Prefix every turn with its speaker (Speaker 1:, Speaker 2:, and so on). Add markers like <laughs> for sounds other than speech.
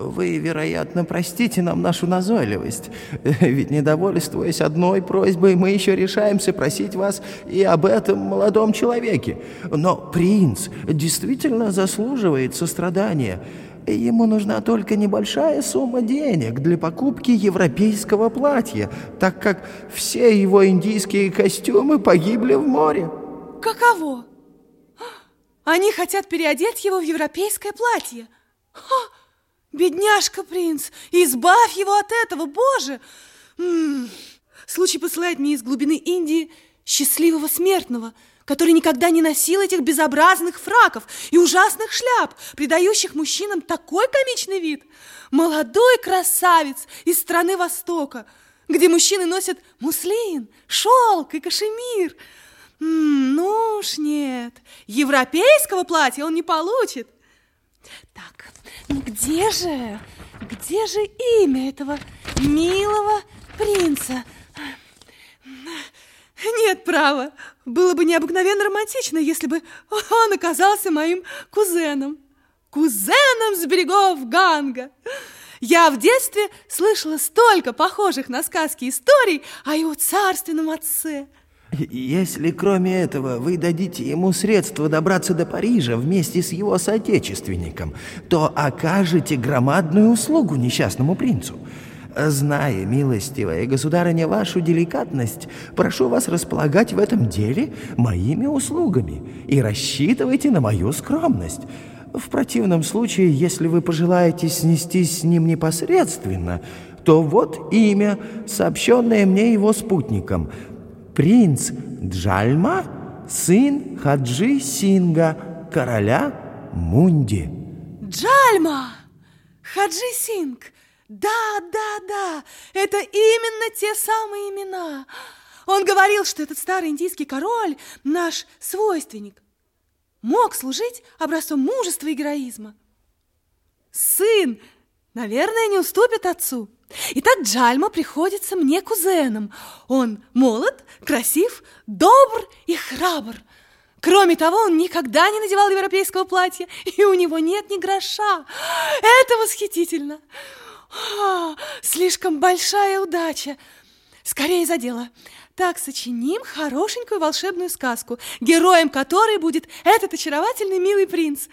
Speaker 1: Вы, вероятно, простите нам нашу назойливость, <laughs> ведь, недовольствуясь одной просьбой, мы еще решаемся просить вас и об этом молодом человеке. Но принц действительно заслуживает сострадания. Ему нужна только небольшая сумма денег для покупки европейского платья, так как все его индийские костюмы погибли в море.
Speaker 2: Каково? Они хотят переодеть его в европейское платье. Ха! Бедняжка принц, избавь его от этого, боже! М -м -м. Случай посылает мне из глубины Индии счастливого смертного, который никогда не носил этих безобразных фраков и ужасных шляп, придающих мужчинам такой комичный вид. Молодой красавец из страны Востока, где мужчины носят муслин, шелк и кашемир. М -м, ну уж нет, европейского платья он не получит. Так, где же, где же имя этого милого принца? Нет, право, было бы необыкновенно романтично, если бы он оказался моим кузеном. Кузеном с берегов Ганга. Я в детстве слышала столько похожих на сказки историй о его царственном отце –
Speaker 1: если кроме этого вы дадите ему средства добраться до Парижа вместе с его соотечественником, то окажете громадную услугу несчастному принцу. Зная, милостивая государыня, вашу деликатность, прошу вас располагать в этом деле моими услугами и рассчитывайте на мою скромность. В противном случае, если вы пожелаете снестись с ним непосредственно, то вот имя, сообщенное мне его спутником – принц Джальма, сын Хаджи Синга, короля Мунди.
Speaker 2: Джальма! Хаджи Синг! Да, да, да, это именно те самые имена. Он говорил, что этот старый индийский король, наш свойственник, мог служить образцом мужества и героизма. Сын, наверное, не уступит отцу. Итак, Джальма приходится мне кузеном. Он молод, красив, добр и храбр. Кроме того, он никогда не надевал европейского платья, и у него нет ни гроша. Это восхитительно. О, слишком большая удача. Скорее за дело. Так сочиним хорошенькую волшебную сказку, героем которой будет этот очаровательный милый принц.